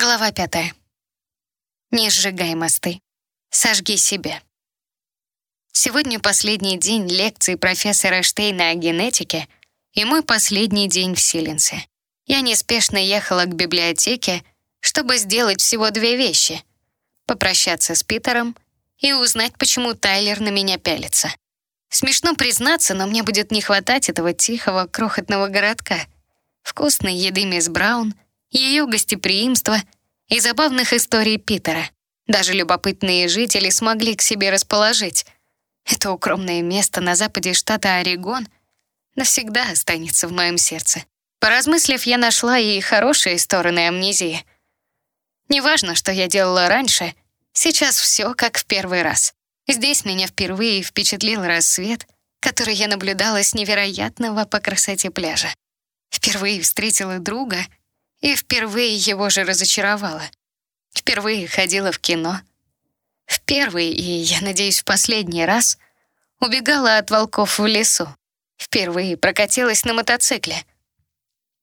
Глава пятая. Не сжигай мосты. Сожги себя. Сегодня последний день лекции профессора Штейна о генетике и мой последний день в Силенсе. Я неспешно ехала к библиотеке, чтобы сделать всего две вещи — попрощаться с Питером и узнать, почему Тайлер на меня пялится. Смешно признаться, но мне будет не хватать этого тихого, крохотного городка, вкусной еды мисс Браун — ее гостеприимство и забавных историй Питера. Даже любопытные жители смогли к себе расположить. Это укромное место на западе штата Орегон навсегда останется в моем сердце. Поразмыслив, я нашла и хорошие стороны амнезии. Неважно, что я делала раньше, сейчас все как в первый раз. Здесь меня впервые впечатлил рассвет, который я наблюдала с невероятного по красоте пляжа. Впервые встретила друга — и впервые его же разочаровала. Впервые ходила в кино. В первый и, я надеюсь, в последний раз убегала от волков в лесу. Впервые прокатилась на мотоцикле.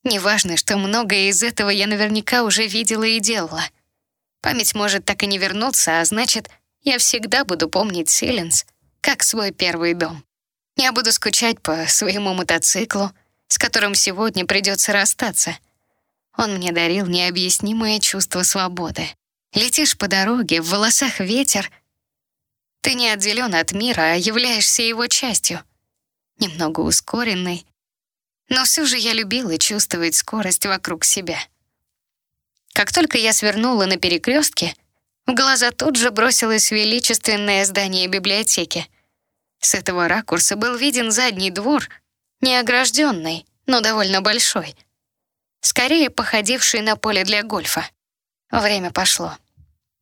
Неважно, что многое из этого я наверняка уже видела и делала. Память может так и не вернуться, а значит, я всегда буду помнить Силенс как свой первый дом. Я буду скучать по своему мотоциклу, с которым сегодня придется расстаться — он мне дарил необъяснимое чувство свободы. Летишь по дороге, в волосах ветер. Ты не отделен от мира, а являешься его частью. Немного ускоренный. Но все же я любила чувствовать скорость вокруг себя. Как только я свернула на перекрестке, в глаза тут же бросилось величественное здание библиотеки. С этого ракурса был виден задний двор, не огражденный, но довольно большой — скорее походивший на поле для гольфа. Время пошло.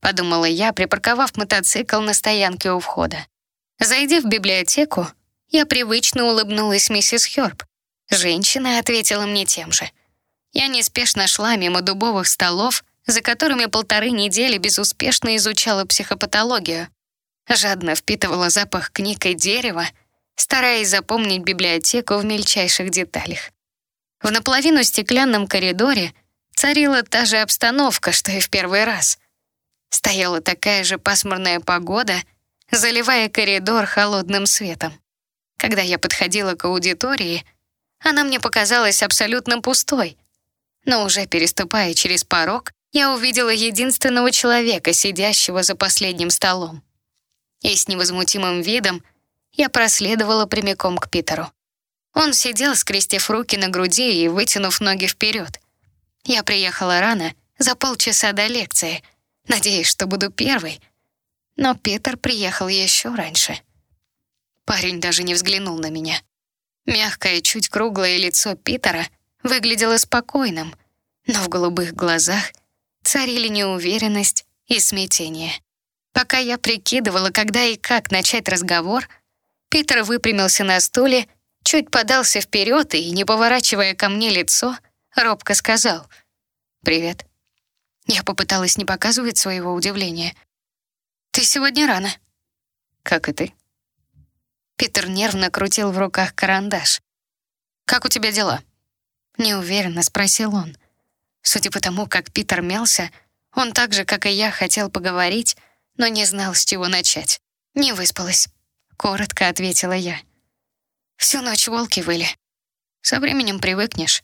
Подумала я, припарковав мотоцикл на стоянке у входа. Зайдя в библиотеку, я привычно улыбнулась миссис Хёрб. Женщина ответила мне тем же. Я неспешно шла мимо дубовых столов, за которыми полторы недели безуспешно изучала психопатологию. Жадно впитывала запах книг и дерева, стараясь запомнить библиотеку в мельчайших деталях. В наполовину стеклянном коридоре царила та же обстановка, что и в первый раз. Стояла такая же пасмурная погода, заливая коридор холодным светом. Когда я подходила к аудитории, она мне показалась абсолютно пустой. Но уже переступая через порог, я увидела единственного человека, сидящего за последним столом. И с невозмутимым видом я проследовала прямиком к Питеру. Он сидел, скрестив руки на груди и вытянув ноги вперед. Я приехала рано, за полчаса до лекции, надеясь, что буду первой. Но Питер приехал еще раньше. Парень даже не взглянул на меня. Мягкое, чуть круглое лицо Питера выглядело спокойным, но в голубых глазах царили неуверенность и смятение. Пока я прикидывала, когда и как начать разговор, Питер выпрямился на стуле чуть подался вперед и, не поворачивая ко мне лицо, робко сказал «Привет». Я попыталась не показывать своего удивления. «Ты сегодня рано». «Как и ты». Питер нервно крутил в руках карандаш. «Как у тебя дела?» Неуверенно спросил он. Судя по тому, как Питер мялся, он так же, как и я, хотел поговорить, но не знал, с чего начать. «Не выспалась», — коротко ответила я. Всю ночь волки выли. Со временем привыкнешь.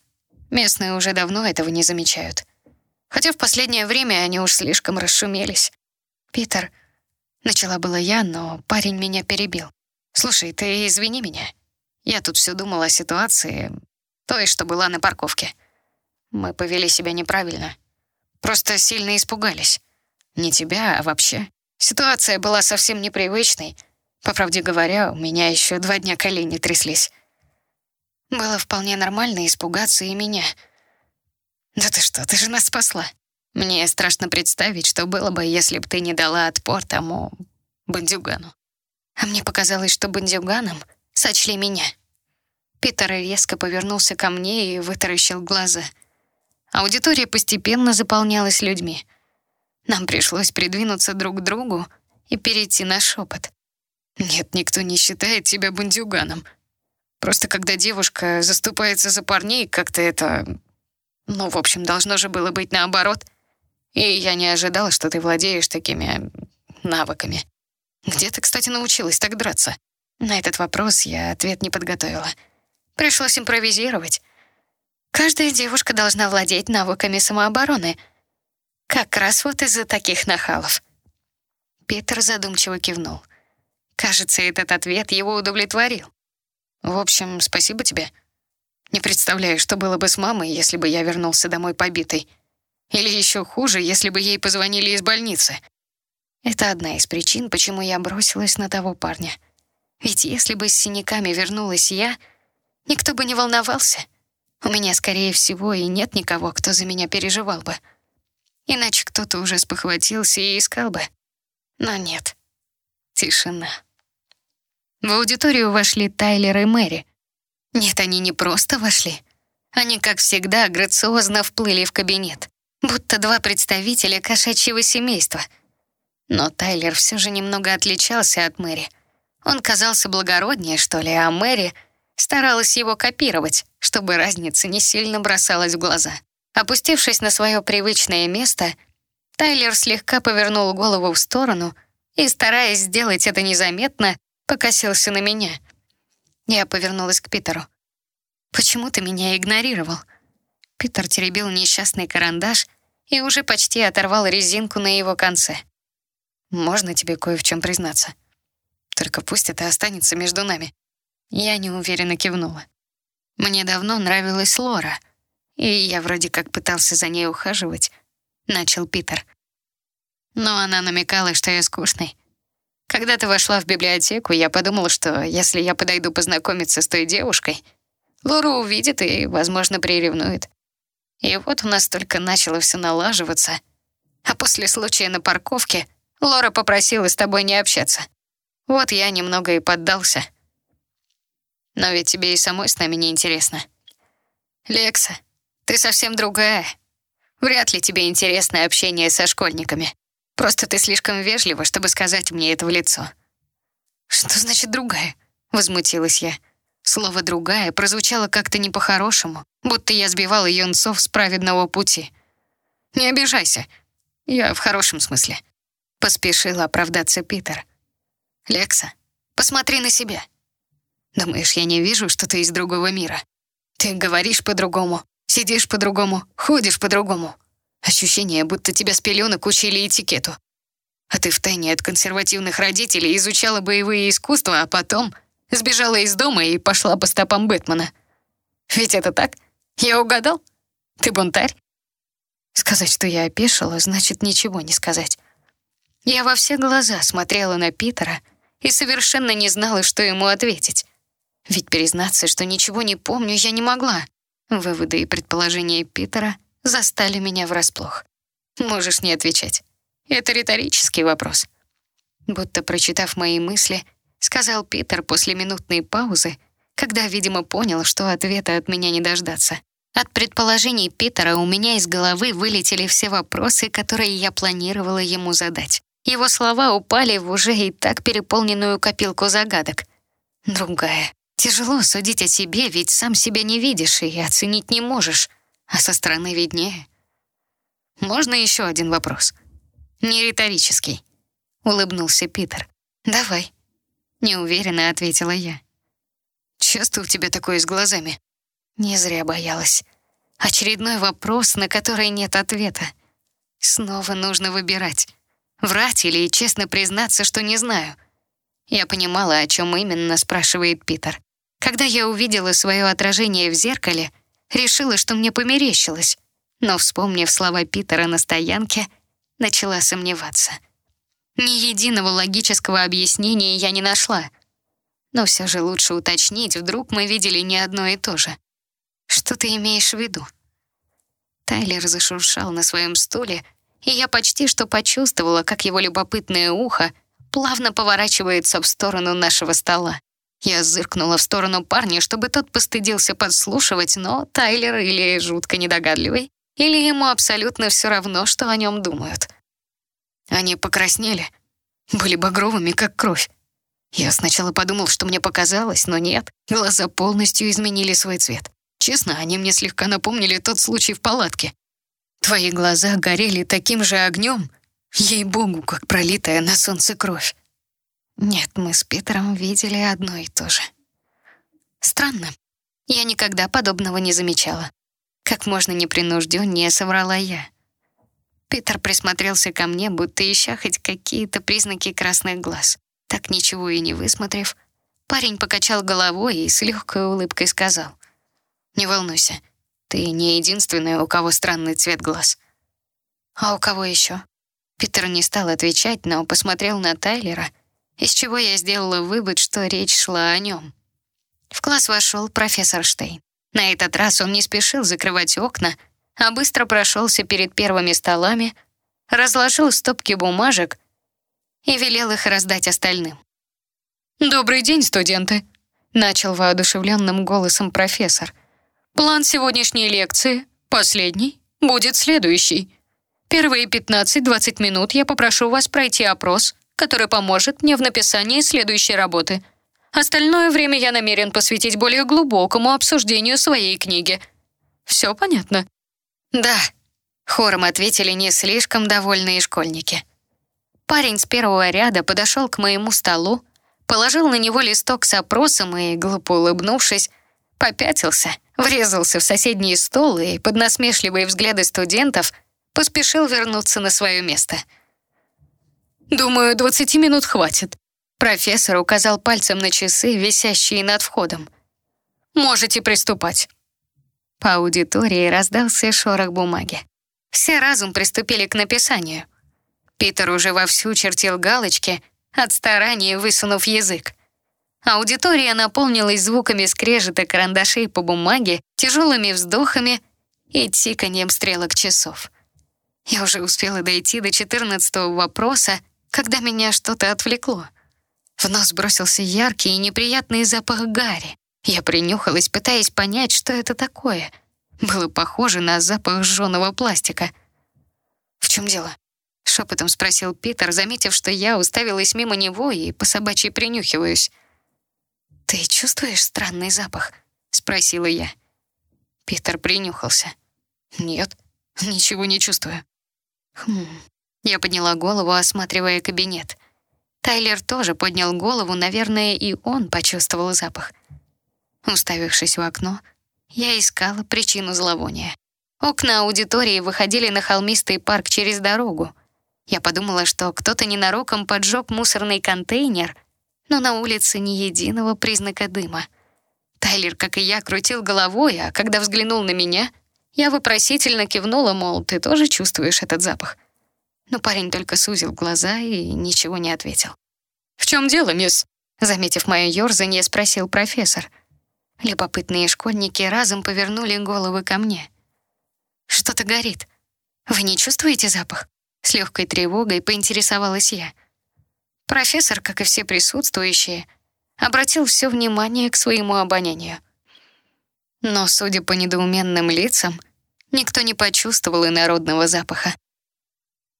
Местные уже давно этого не замечают. Хотя в последнее время они уж слишком расшумелись. «Питер...» Начала была я, но парень меня перебил. «Слушай, ты извини меня. Я тут все думала о ситуации, той, что была на парковке. Мы повели себя неправильно. Просто сильно испугались. Не тебя, а вообще. Ситуация была совсем непривычной, по правде говоря, у меня еще два дня колени тряслись. Было вполне нормально испугаться и меня. Да ты что, ты же нас спасла. Мне страшно представить, что было бы, если бы ты не дала отпор тому бандюгану. А мне показалось, что бандюганом сочли меня. Питер резко повернулся ко мне и вытаращил глаза. Аудитория постепенно заполнялась людьми. Нам пришлось придвинуться друг к другу и перейти на шепот. Нет, никто не считает тебя бандюганом. Просто когда девушка заступается за парней, как-то это... Ну, в общем, должно же было быть наоборот. И я не ожидала, что ты владеешь такими навыками. Где ты, кстати, научилась так драться? На этот вопрос я ответ не подготовила. Пришлось импровизировать. Каждая девушка должна владеть навыками самообороны. Как раз вот из-за таких нахалов. Питер задумчиво кивнул. Кажется, этот ответ его удовлетворил. В общем, спасибо тебе. Не представляю, что было бы с мамой, если бы я вернулся домой побитый. Или еще хуже, если бы ей позвонили из больницы. Это одна из причин, почему я бросилась на того парня. Ведь если бы с синяками вернулась я, никто бы не волновался. У меня, скорее всего, и нет никого, кто за меня переживал бы. Иначе кто-то уже спохватился и искал бы. Но нет. Тишина. В аудиторию вошли Тайлер и Мэри. Нет, они не просто вошли. Они, как всегда, грациозно вплыли в кабинет, будто два представителя кошачьего семейства — но Тайлер все же немного отличался от Мэри. Он казался благороднее, что ли, а Мэри старалась его копировать, чтобы разница не сильно бросалась в глаза. Опустившись на свое привычное место, Тайлер слегка повернул голову в сторону и, стараясь сделать это незаметно, покосился на меня. Я повернулась к Питеру. «Почему ты меня игнорировал?» Питер теребил несчастный карандаш и уже почти оторвал резинку на его конце. Можно тебе кое в чем признаться? Только пусть это останется между нами. Я неуверенно кивнула. Мне давно нравилась Лора, и я вроде как пытался за ней ухаживать, начал Питер. Но она намекала, что я скучный. Когда ты вошла в библиотеку, я подумала, что если я подойду познакомиться с той девушкой, Лора увидит и, возможно, приревнует. И вот у нас только начало все налаживаться. А после случая на парковке Лора попросила с тобой не общаться. Вот я немного и поддался. Но ведь тебе и самой с нами не интересно. Лекса, ты совсем другая. Вряд ли тебе интересно общение со школьниками. Просто ты слишком вежлива, чтобы сказать мне это в лицо. Что значит другая? Возмутилась я. Слово «другая» прозвучало как-то не по-хорошему, будто я сбивала юнцов с праведного пути. Не обижайся. Я в хорошем смысле. Поспешил оправдаться Питер. «Лекса, посмотри на себя. Думаешь, я не вижу, что ты из другого мира? Ты говоришь по-другому, сидишь по-другому, ходишь по-другому. Ощущение, будто тебя с пеленок учили этикету. А ты втайне от консервативных родителей изучала боевые искусства, а потом сбежала из дома и пошла по стопам Бэтмена. Ведь это так? Я угадал? Ты бунтарь? Сказать, что я опешила, значит ничего не сказать. Я во все глаза смотрела на Питера и совершенно не знала, что ему ответить. Ведь признаться, что ничего не помню, я не могла. Выводы и предположения Питера застали меня врасплох. Можешь не отвечать. Это риторический вопрос. Будто прочитав мои мысли, сказал Питер после минутной паузы, когда, видимо, понял, что ответа от меня не дождаться. От предположений Питера у меня из головы вылетели все вопросы, которые я планировала ему задать. Его слова упали в уже и так переполненную копилку загадок. Другая. Тяжело судить о себе, ведь сам себя не видишь и оценить не можешь, а со стороны виднее. Можно еще один вопрос? Не риторический. Улыбнулся Питер. Давай. Неуверенно ответила я. Часто у тебя такое с глазами? Не зря боялась. Очередной вопрос, на который нет ответа. Снова нужно выбирать. Врать или честно признаться, что не знаю. Я понимала, о чем именно спрашивает Питер. Когда я увидела свое отражение в зеркале, решила, что мне померещилось. Но, вспомнив слова Питера на стоянке, начала сомневаться. Ни единого логического объяснения я не нашла. Но все же лучше уточнить, вдруг мы видели не одно и то же. Что ты имеешь в виду? Тайлер зашуршал на своем стуле, и я почти что почувствовала, как его любопытное ухо плавно поворачивается в сторону нашего стола. Я зыркнула в сторону парня, чтобы тот постыдился подслушивать, но Тайлер или жутко недогадливый, или ему абсолютно все равно, что о нем думают. Они покраснели, были багровыми, как кровь. Я сначала подумал, что мне показалось, но нет, глаза полностью изменили свой цвет. Честно, они мне слегка напомнили тот случай в палатке. Твои глаза горели таким же огнем, ей-богу, как пролитая на солнце кровь. Нет, мы с Питером видели одно и то же. Странно. Я никогда подобного не замечала. Как можно непринужденнее соврала я. Питер присмотрелся ко мне, будто ища хоть какие-то признаки красных глаз. Так ничего и не высмотрев, парень покачал головой и с легкой улыбкой сказал. «Не волнуйся, ты не единственная, у кого странный цвет глаз». «А у кого еще?» Питер не стал отвечать, но посмотрел на Тайлера, из чего я сделала вывод, что речь шла о нем. В класс вошел профессор Штейн. На этот раз он не спешил закрывать окна, а быстро прошелся перед первыми столами, разложил стопки бумажек и велел их раздать остальным. «Добрый день, студенты!» — начал воодушевленным голосом профессор. «План сегодняшней лекции, последний, будет следующий. Первые 15-20 минут я попрошу вас пройти опрос, который поможет мне в написании следующей работы. Остальное время я намерен посвятить более глубокому обсуждению своей книги. Все понятно?» «Да», — хором ответили не слишком довольные школьники. Парень с первого ряда подошел к моему столу, положил на него листок с опросом и, глупо улыбнувшись, попятился, врезался в соседний стол и, под насмешливые взгляды студентов, поспешил вернуться на свое место. «Думаю, двадцати минут хватит», Профессор указал пальцем на часы, висящие над входом. «Можете приступать». По аудитории раздался шорох бумаги. Все разум приступили к написанию. Питер уже вовсю чертил галочки, от старания высунув язык. Аудитория наполнилась звуками скрежета карандашей по бумаге, тяжелыми вздохами и тиканьем стрелок часов. Я уже успела дойти до четырнадцатого вопроса, когда меня что-то отвлекло — в нос бросился яркий и неприятный запах гари. Я принюхалась, пытаясь понять, что это такое. Было похоже на запах сжёного пластика. «В чем дело?» — шепотом спросил Питер, заметив, что я уставилась мимо него и по собачьей принюхиваюсь. «Ты чувствуешь странный запах?» — спросила я. Питер принюхался. «Нет, ничего не чувствую». «Хм...» Я подняла голову, осматривая кабинет. Тайлер тоже поднял голову, наверное, и он почувствовал запах. Уставившись в окно, я искала причину зловония. Окна аудитории выходили на холмистый парк через дорогу. Я подумала, что кто-то ненароком поджег мусорный контейнер, но на улице ни единого признака дыма. Тайлер, как и я, крутил головой, а когда взглянул на меня, я вопросительно кивнула, мол, ты тоже чувствуешь этот запах? Но парень только сузил глаза и ничего не ответил. «В чем дело, мисс?» Заметив мое ёрзанье, спросил профессор. Любопытные школьники разом повернули головы ко мне. «Что-то горит. Вы не чувствуете запах?» С легкой тревогой поинтересовалась я. Профессор, как и все присутствующие, обратил все внимание к своему обонянию. Но, судя по недоуменным лицам, никто не почувствовал инородного запаха.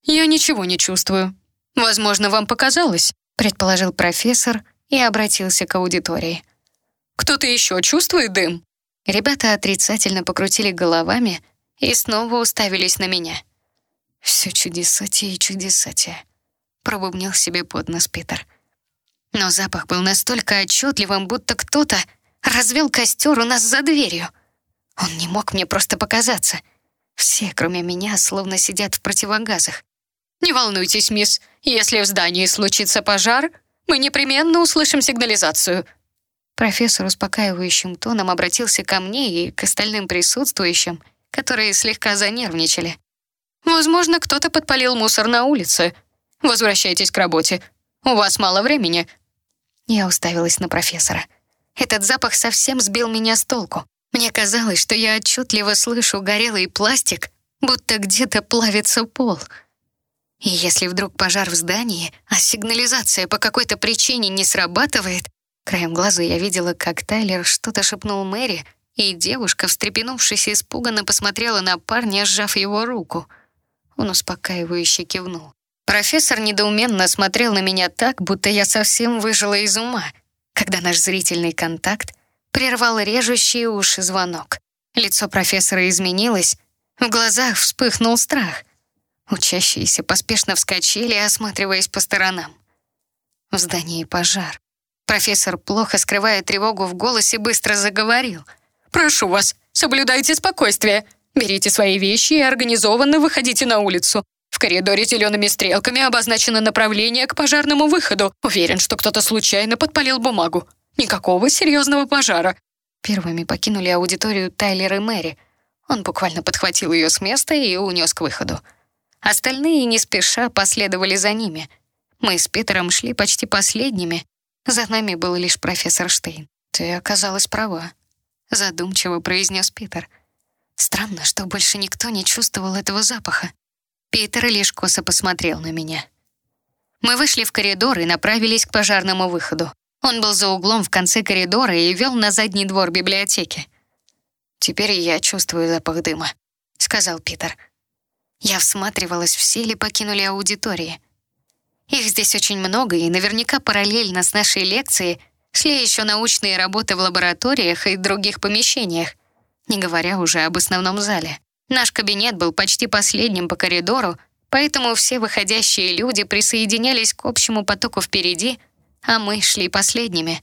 «Я ничего не чувствую. Возможно, вам показалось», — предположил профессор и обратился к аудитории. «Кто-то еще чувствует дым?» Ребята отрицательно покрутили головами и снова уставились на меня. «Все чудесатие и чудесатие», — пробубнил себе под нос Питер. Но запах был настолько отчетливым, будто кто-то развел костер у нас за дверью. Он не мог мне просто показаться. Все, кроме меня, словно сидят в противогазах. «Не волнуйтесь, мисс, если в здании случится пожар, мы непременно услышим сигнализацию». Профессор успокаивающим тоном обратился ко мне и к остальным присутствующим, которые слегка занервничали. «Возможно, кто-то подпалил мусор на улице. Возвращайтесь к работе. У вас мало времени». Я уставилась на профессора. Этот запах совсем сбил меня с толку. Мне казалось, что я отчетливо слышу горелый пластик, будто где-то плавится пол — и если вдруг пожар в здании, а сигнализация по какой-то причине не срабатывает, краем глаза я видела, как Тайлер что-то шепнул Мэри, и девушка, встрепенувшись, испуганно посмотрела на парня, сжав его руку. Он успокаивающе кивнул. Профессор недоуменно смотрел на меня так, будто я совсем выжила из ума, когда наш зрительный контакт прервал режущий уши звонок. Лицо профессора изменилось, В глазах вспыхнул страх. Учащиеся поспешно вскочили, осматриваясь по сторонам. В здании пожар. Профессор, плохо скрывая тревогу в голосе, быстро заговорил. «Прошу вас, соблюдайте спокойствие. Берите свои вещи и организованно выходите на улицу. В коридоре зелеными стрелками обозначено направление к пожарному выходу. Уверен, что кто-то случайно подпалил бумагу. Никакого серьезного пожара». Первыми покинули аудиторию Тайлер и Мэри. Он буквально подхватил ее с места и унес к выходу. Остальные не спеша последовали за ними. Мы с Питером шли почти последними. За нами был лишь профессор Штейн. «Ты оказалась права», — задумчиво произнес Питер. «Странно, что больше никто не чувствовал этого запаха. Питер лишь косо посмотрел на меня. Мы вышли в коридор и направились к пожарному выходу. Он был за углом в конце коридора и вел на задний двор библиотеки. «Теперь я чувствую запах дыма», — сказал Питер. Я всматривалась, все ли покинули аудитории. Их здесь очень много, и наверняка параллельно с нашей лекцией шли еще научные работы в лабораториях и других помещениях, не говоря уже об основном зале. Наш кабинет был почти последним по коридору, поэтому все выходящие люди присоединялись к общему потоку впереди, а мы шли последними.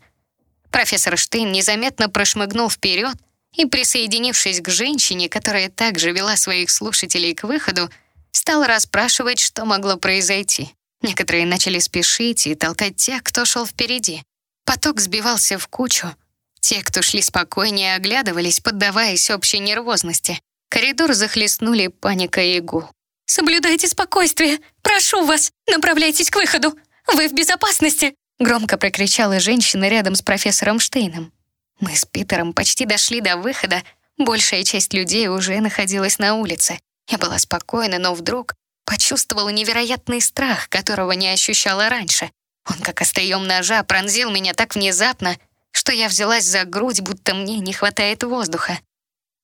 Профессор Штейн незаметно прошмыгнул вперед и, присоединившись к женщине, которая также вела своих слушателей к выходу, стал расспрашивать, что могло произойти. Некоторые начали спешить и толкать тех, кто шел впереди. Поток сбивался в кучу. Те, кто шли спокойнее, оглядывались, поддаваясь общей нервозности. Коридор захлестнули паника и гул. «Соблюдайте спокойствие! Прошу вас! Направляйтесь к выходу! Вы в безопасности!» Громко прокричала женщина рядом с профессором Штейном. Мы с Питером почти дошли до выхода. Большая часть людей уже находилась на улице. Я была спокойна, но вдруг почувствовала невероятный страх, которого не ощущала раньше. Он, как острием ножа, пронзил меня так внезапно, что я взялась за грудь, будто мне не хватает воздуха.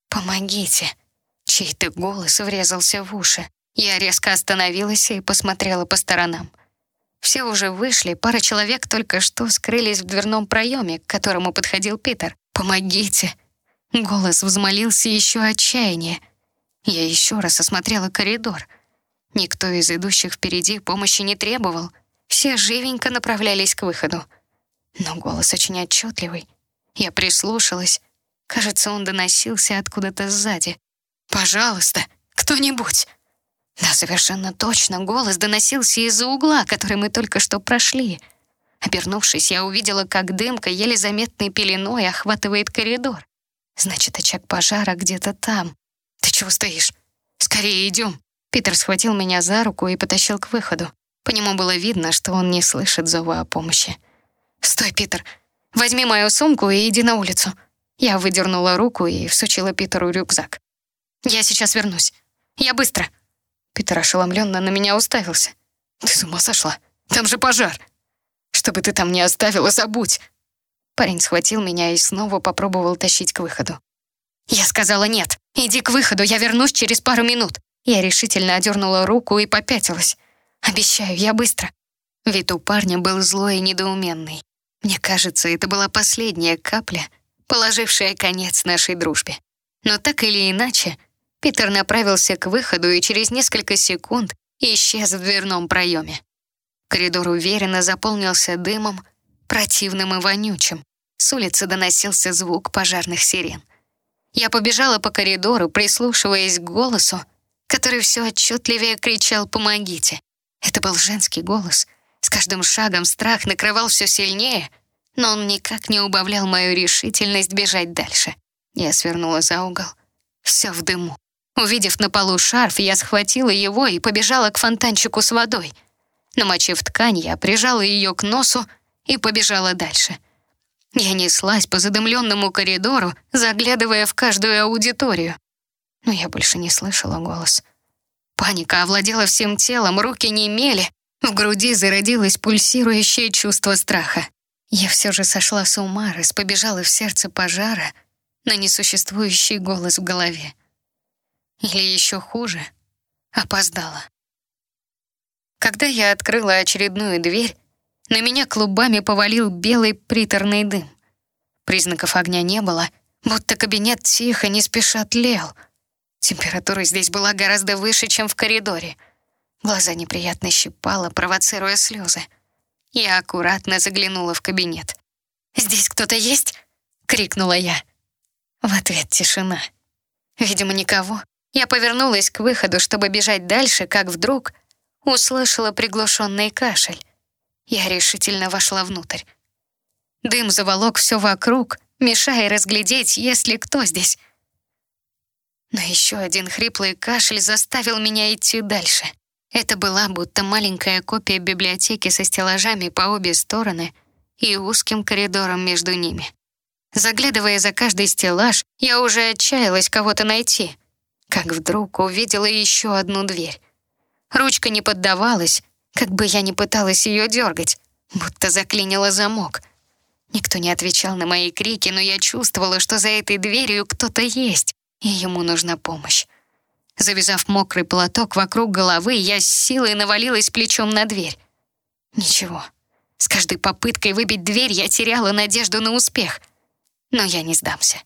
«Помогите!» Чей-то голос врезался в уши. Я резко остановилась и посмотрела по сторонам. Все уже вышли, пара человек только что скрылись в дверном проеме, к которому подходил Питер. «Помогите!» Голос взмолился еще отчаяние. Я еще раз осмотрела коридор. Никто из идущих впереди помощи не требовал. Все живенько направлялись к выходу. Но голос очень отчетливый. Я прислушалась. Кажется, он доносился откуда-то сзади. «Пожалуйста, кто-нибудь!» Да, совершенно точно, голос доносился из-за угла, который мы только что прошли. Обернувшись, я увидела, как дымка еле заметной пеленой охватывает коридор. Значит, очаг пожара где-то там. Ты чего стоишь? Скорее идем. Питер схватил меня за руку и потащил к выходу. По нему было видно, что он не слышит зова о помощи. «Стой, Питер! Возьми мою сумку и иди на улицу!» Я выдернула руку и всучила Питеру рюкзак. «Я сейчас вернусь. Я быстро». Питер ошеломленно на меня уставился. «Ты с ума сошла? Там же пожар! Что бы ты там ни оставила, забудь!» Парень схватил меня и снова попробовал тащить к выходу. «Я сказала нет. Иди к выходу, я вернусь через пару минут». Я решительно одернула руку и попятилась. «Обещаю, я быстро». Вид у парня был злой и недоуменный. Мне кажется, это была последняя капля, положившая конец нашей дружбе. Но так или иначе, Питер направился к выходу и через несколько секунд исчез в дверном проеме. Коридор уверенно заполнился дымом, противным и вонючим. С улицы доносился звук пожарных сирен. Я побежала по коридору, прислушиваясь к голосу, который все отчетливее кричал «Помогите!». Это был женский голос. С каждым шагом страх накрывал все сильнее, но он никак не убавлял мою решительность бежать дальше. Я свернула за угол. Все в дыму. Увидев на полу шарф, я схватила его и побежала к фонтанчику с водой. Намочив ткань, я прижала ее к носу и побежала дальше. Я неслась по задымленному коридору, заглядывая в каждую аудиторию. Но я больше не слышала голос. Паника овладела всем телом, руки немели, в груди зародилось пульсирующее чувство страха. Я все же сошла с ума, раз побежала в сердце пожара на несуществующий голос в голове. Или еще хуже, опоздала. Когда я открыла очередную дверь, на меня клубами повалил белый приторный дым. Признаков огня не было, будто кабинет тихо, не спеша тлел. Температура здесь была гораздо выше, чем в коридоре. Глаза неприятно щипало, провоцируя слезы. Я аккуратно заглянула в кабинет. «Здесь кто-то есть?» — крикнула я. В ответ тишина. Видимо, никого. Я повернулась к выходу, чтобы бежать дальше, как вдруг услышала приглушенный кашель. Я решительно вошла внутрь. Дым заволок все вокруг, мешая разглядеть, есть ли кто здесь. Но еще один хриплый кашель заставил меня идти дальше. Это была будто маленькая копия библиотеки со стеллажами по обе стороны и узким коридором между ними. Заглядывая за каждый стеллаж, я уже отчаялась кого-то найти, как вдруг увидела еще одну дверь. Ручка не поддавалась, как бы я ни пыталась ее дергать, будто заклинила замок. Никто не отвечал на мои крики, но я чувствовала, что за этой дверью кто-то есть, и ему нужна помощь. Завязав мокрый платок вокруг головы, я с силой навалилась плечом на дверь. Ничего. С каждой попыткой выбить дверь я теряла надежду на успех. Но я не сдамся.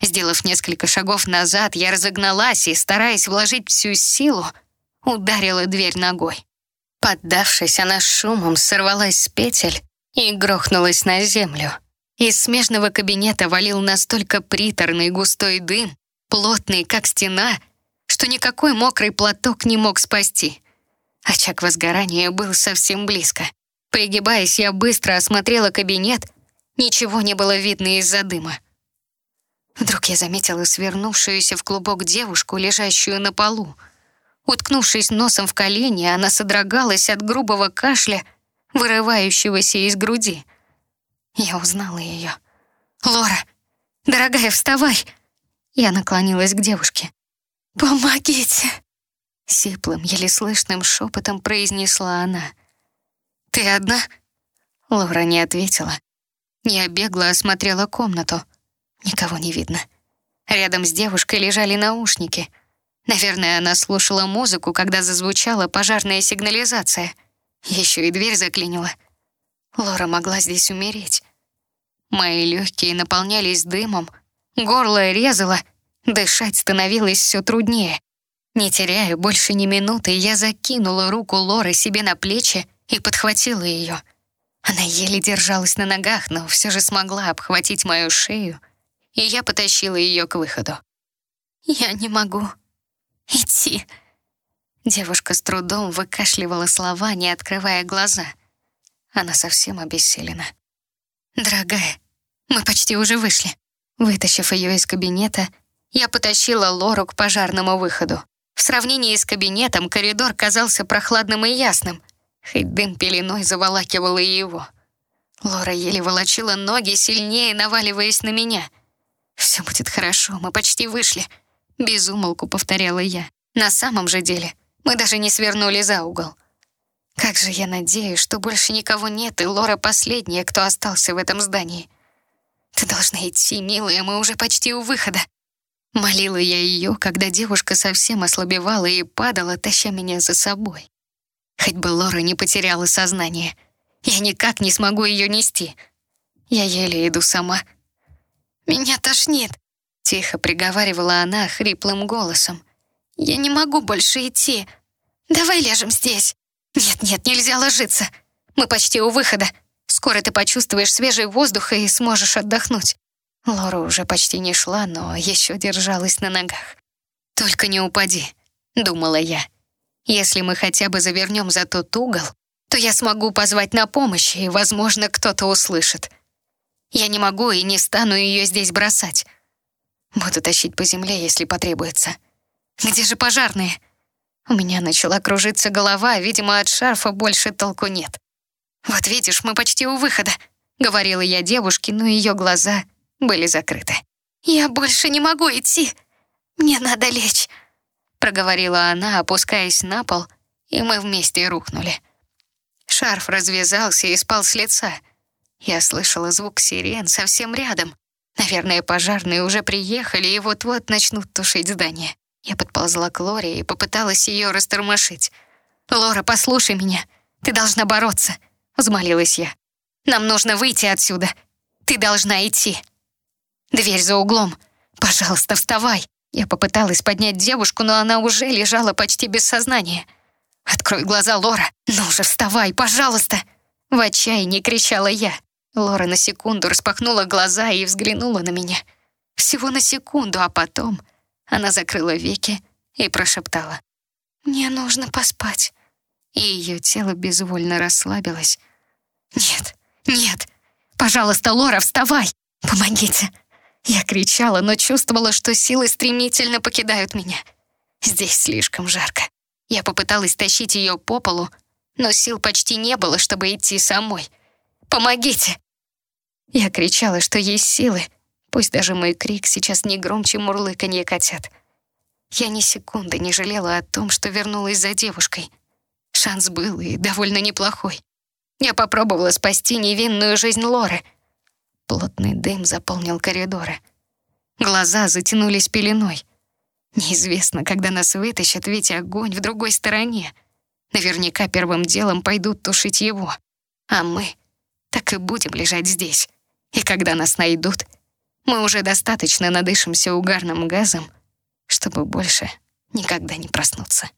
Сделав несколько шагов назад, я разогналась и, стараясь вложить всю силу, ударила дверь ногой. Поддавшись, она шумом сорвалась с петель и грохнулась на землю. Из смежного кабинета валил настолько приторный густой дым, плотный, как стена, что никакой мокрый платок не мог спасти. Очаг возгорания был совсем близко. Пригибаясь, я быстро осмотрела кабинет. Ничего не было видно из-за дыма. Вдруг я заметила свернувшуюся в клубок девушку, лежащую на полу. Уткнувшись носом в колени, она содрогалась от грубого кашля, вырывающегося из груди. Я узнала ее. «Лора! Дорогая, вставай!» Я наклонилась к девушке. «Помогите!» Сиплым, еле слышным шепотом произнесла она. «Ты одна?» Лора не ответила. Я бегло осмотрела комнату. Никого не видно. Рядом с девушкой лежали наушники. Наверное, она слушала музыку, когда зазвучала пожарная сигнализация. Еще и дверь заклинила. Лора могла здесь умереть. Мои легкие наполнялись дымом, горло резало, дышать становилось все труднее. Не теряя больше ни минуты, я закинула руку Лоры себе на плечи и подхватила ее. Она еле держалась на ногах, но все же смогла обхватить мою шею и я потащила ее к выходу. «Я не могу идти». Девушка с трудом выкашливала слова, не открывая глаза. Она совсем обессилена. «Дорогая, мы почти уже вышли». Вытащив ее из кабинета, я потащила Лору к пожарному выходу. В сравнении с кабинетом коридор казался прохладным и ясным, хоть дым пеленой заволакивал и его. Лора еле волочила ноги, сильнее наваливаясь на меня — «Все будет хорошо, мы почти вышли», — безумолку повторяла я. На самом же деле мы даже не свернули за угол. Как же я надеюсь, что больше никого нет, и Лора последняя, кто остался в этом здании. «Ты должна идти, милая, мы уже почти у выхода». Молила я ее, когда девушка совсем ослабевала и падала, таща меня за собой. Хоть бы Лора не потеряла сознание, я никак не смогу ее нести. Я еле иду сама — «Меня тошнит», — тихо приговаривала она хриплым голосом. «Я не могу больше идти. Давай ляжем здесь». «Нет-нет, нельзя ложиться. Мы почти у выхода. Скоро ты почувствуешь свежий воздух и сможешь отдохнуть». Лора уже почти не шла, но еще держалась на ногах. «Только не упади», — думала я. «Если мы хотя бы завернем за тот угол, то я смогу позвать на помощь, и, возможно, кто-то услышит. Я не могу и не стану ее здесь бросать. Буду тащить по земле, если потребуется. Где же пожарные? У меня начала кружиться голова, видимо, от шарфа больше толку нет. «Вот видишь, мы почти у выхода», — говорила я девушке, но ее глаза были закрыты. «Я больше не могу идти. Мне надо лечь», — проговорила она, опускаясь на пол, и мы вместе рухнули. Шарф развязался и спал с лица — я слышала звук сирен совсем рядом. Наверное, пожарные уже приехали и вот-вот начнут тушить здание. Я подползла к Лоре и попыталась ее растормошить. «Лора, послушай меня. Ты должна бороться», — взмолилась я. «Нам нужно выйти отсюда. Ты должна идти. Дверь за углом. Пожалуйста, вставай». Я попыталась поднять девушку, но она уже лежала почти без сознания. «Открой глаза, Лора! Ну же, вставай, пожалуйста!» В отчаянии кричала я. Лора на секунду распахнула глаза и взглянула на меня. Всего на секунду, а потом она закрыла веки и прошептала. «Мне нужно поспать». И ее тело безвольно расслабилось. «Нет, нет! Пожалуйста, Лора, вставай! Помогите!» Я кричала, но чувствовала, что силы стремительно покидают меня. Здесь слишком жарко. Я попыталась тащить ее по полу, но сил почти не было, чтобы идти самой. «Помогите!» Я кричала, что есть силы, пусть даже мой крик сейчас не громче мурлыканье котят. Я ни секунды не жалела о том, что вернулась за девушкой. Шанс был и довольно неплохой. Я попробовала спасти невинную жизнь Лоры. Плотный дым заполнил коридоры. Глаза затянулись пеленой. Неизвестно, когда нас вытащат, ведь огонь в другой стороне. Наверняка первым делом пойдут тушить его. А мы так и будем лежать здесь. И когда нас найдут, мы уже достаточно надышимся угарным газом, чтобы больше никогда не проснуться.